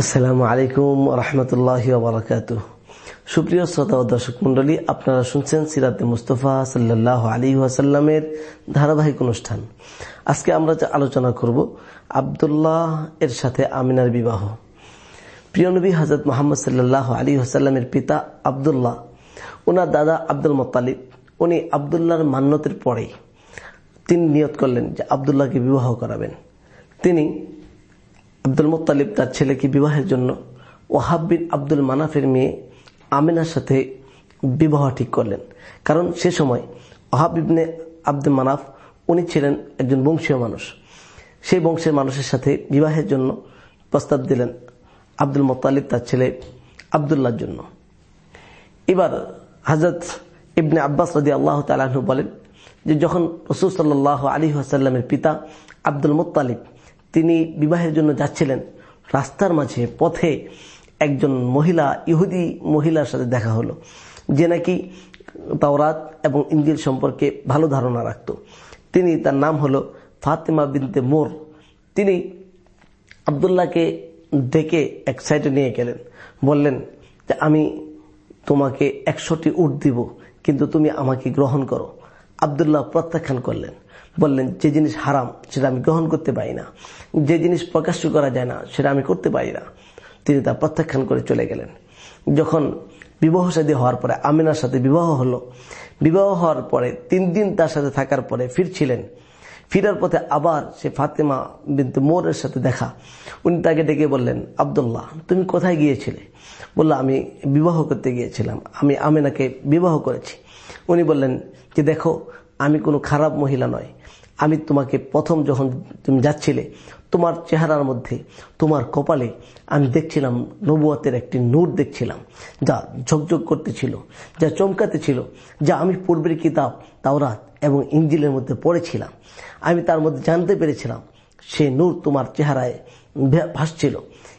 আসসালামু আলাইকুম রহমতুল্লাহ বারাকাত সুপ্রিয় শ্রোতা ও দর্শক মন্ডলী আপনারা শুনছেন সিরাতে মুস্তফা সাল্লাহ আলী ওয়াসাল্লামের ধারাবাহিক অনুষ্ঠান। আজকে আমরা যে আলোচনা করব, আবদুল্লাহ এর সাথে আমিনার বিবাহ। প্রিয় নবী হজরত মোহাম্মদ সাল্লাহ আলী ওসাল্লামের পিতা আবদুল্লাহ, ওনার দাদা আব্দুল মোত্তালিব, উনি আবদুল্লাহর মান্যতের পরে তিনি নিয়ত করলেন যে আবদুল্লাহকে বিবাহ করাবেন। তিনি আব্দুল মোত্তালিব তার ছেলেকে বিবাহের জন্য ওহাব বিন আব্দুল মানাফের মেয়ে আমিনার সাথে বিবাহ ঠিক করলেন। কারণ সে সময় ওহাব ইবনে আব্দুল মানাফ, উনি ছিলেন একজন বংশীয় মানুষ। সেই বংশের মানুষের সাথে বিবাহের জন্য প্রস্তাব দিলেন আব্দুল মোত্তালিব তার ছেলে আবদুল্লাহর জন্য। এবার হজরত ইবনে আব্বাস রদি আল্লাহ তালু বলেন যে যখন রসুল সাল্লাহ আলী আসাল্লামের পিতা আব্দুল মোত্তালিব তিনি বিবাহের জন্য যাচ্ছিলেন। রাস্তার মাঝে পথে একজন মহিলা, ইহুদি মহিলার সাথে দেখা হলো, যে নাকি তাওরাত এবং ইঞ্জিল সম্পর্কে ভালো ধারণা রাখত। তিনি তার নাম হলো ফাতেমা বিনতে মোর। তিনি আবদুল্লাহকে ডেকে এক সাইডে নিয়ে গেলেন। বললেন যে, আমি তোমাকে একশোটি উট দিব, কিন্তু তুমি আমাকে গ্রহণ করো। আবদুল্লাহ প্রত্যাখ্যান করলেন। বললেন, যে জিনিস হারাম, সেটা আমি গ্রহণ করতে পারি না। যে জিনিস প্রকাশ্য করা যায় না, সেটা আমি করতে পারি না। তিনি তা প্রত্যাখ্যান করে চলে গেলেন। যখন বিবাহ সাদী হওয়ার পরে আমিনার সাথে বিবাহ হলো, বিবাহ হওয়ার পরে তিন দিন তার সাথে থাকার পরে ফিরছিলেন। ফিরার পথে আবার সে ফাতেমা বিন্তু মোরের সাথে দেখা। উনি তাকে ডেকে বললেন, আবদুল্লাহ, তুমি কোথায় গিয়েছিলে? বলল, আমি বিবাহ করতে গিয়েছিলাম। আমি আমিনাকে বিবাহ করেছি। উনি বললেন, যে দেখো, আমি কোনো খারাপ মহিলা নয়। আমি তোমাকে প্রথম যখন তুমি যাচ্ছিলে, তোমার চেহারার মধ্যে, তোমার কপালে আমি দেখছিলাম নবুয়াতের একটি নূর দেখছিলাম, যা ঝকঝক করতেছিল, যা চমকাতে ছিল যা আমি পূর্বের কিতাব, তাওরাত এবং ইঞ্জিলের মধ্যে পড়েছিলাম। আমি তার মধ্যে জানতে পেরেছিলাম, সে নূর তোমার চেহারায় ভাসছিল।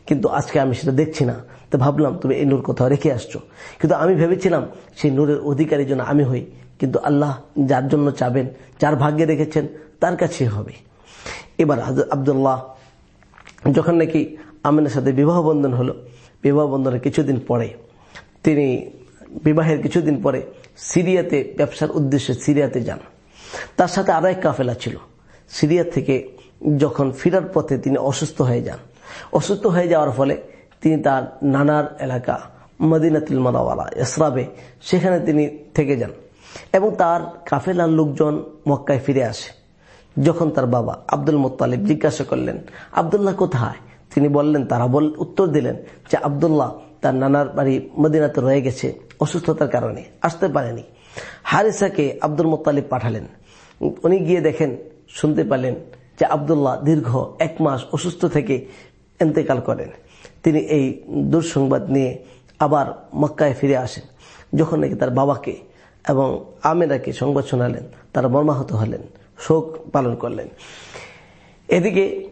কিন্তু আজকে আমি সেটা দেখছি না। তো ভাবলাম, তুমি এই নূর কোথাও রেখে আসছো। কিন্তু আমি ভেবেছিলাম সেই নূরের অধিকারী জন্য আমি হই। কিন্তু আল্লাহ যার জন্য চাবেন, যার ভাগ্যে রেখেছেন, তার কাছে হবে। এবার আবদুল্লাহ যখন নাকি আমিনের সাথে বিবাহ বন্ধন হলো, বিবাহ বন্ধনের কিছুদিন পরে, তিনি বিবাহের কিছুদিন পরে সিরিয়াতে, ব্যবসার উদ্দেশ্যে সিরিয়াতে যান। তার সাথে আরও এক কাফেলা ছিল। সিরিয়া থেকে যখন ফিরার পথে তিনি অসুস্থ হয়ে যান। অসুস্থ হয়ে যাওয়ার ফলে তিনি তার নানার এলাকা মদিনাতুল মাদাওয়ালা ইসরাবে সেখানে তিনি থেকে যান। এবং তার কাফেলার লোকজন মক্কায় ফিরে আসে। যখন তার বাবা আব্দুল মোত্তালিব জিজ্ঞাসা করলেন, আবদুল্লাহ কোথায়? তিনি বললেন, তারা বল উত্তর দিলেন যে, আবদুল্লাহ তার নানার বাড়ি মদিনাতে রয়ে গেছে অসুস্থতার কারণে, আসতে পারেনি। হারিসাকে আব্দুল মোত্তালিব পাঠালেন। উনি গিয়ে দেখেন, শুনতে পেলেন যে, আবদুল্লাহ দীর্ঘ এক মাস অসুস্থ থেকে এন্তেকাল করেন। তিনি এই দুঃসংবাদ নিয়ে আবার মক্কায় ফিরে আসেন। যখন নাকি তার বাবাকে এবং আমেরাকে সংবাদ শোনালেন, তারা মর্মাহত হলেন, শোক পালন করলেন। এদিকে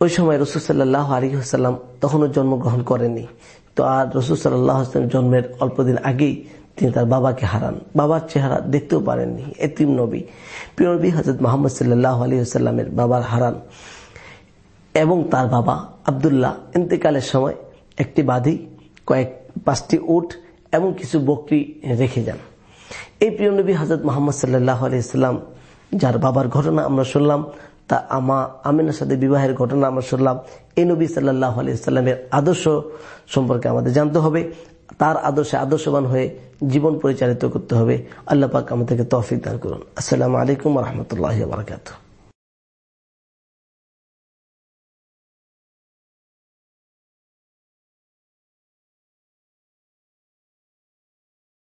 ওই সময় রসুল সাল্লাহ আলী হাসাল্লাম তখনও জন্মগ্রহণ করেননি। তো আর রসুল সাল্লাহ জন্মের অল্পদিন আগেই তিনি তার বাবাকে হারান। বাবার চেহারা দেখতেও পারেননি, এতিম নবী। প্রিয় নবী হজরত মোহাম্মদ সাল্লাহ আলী হাসাল্লামের বাবার হারান। এবং তার বাবা আবদুল্লাহ ইন্তেকালের সময় একটি বাধি, কয়েক, পাঁচটি উট এবং কিছু বকরি রেখে যান। এই প্রিয় নবী হজরত মোহাম্মদ সাল্লাহ আলাইসাল্লাম যার বাবার ঘটনা আমরা শুনলাম, তা আমা আমিনার সাথে বিবাহের ঘটনা আমরা শুনলাম, এই নবী সাল্লাহ আলাইস্লামের আদর্শ সম্পর্কে আমাদের জানতে হবে। তার আদর্শে আদর্শবান হয়ে জীবন পরিচালিত করতে হবে। আল্লাহ পাক আমাদেরকে তৌফিক দান করুন। আসসালামু আলাইকুম রহমতুল্লাহ বারকাত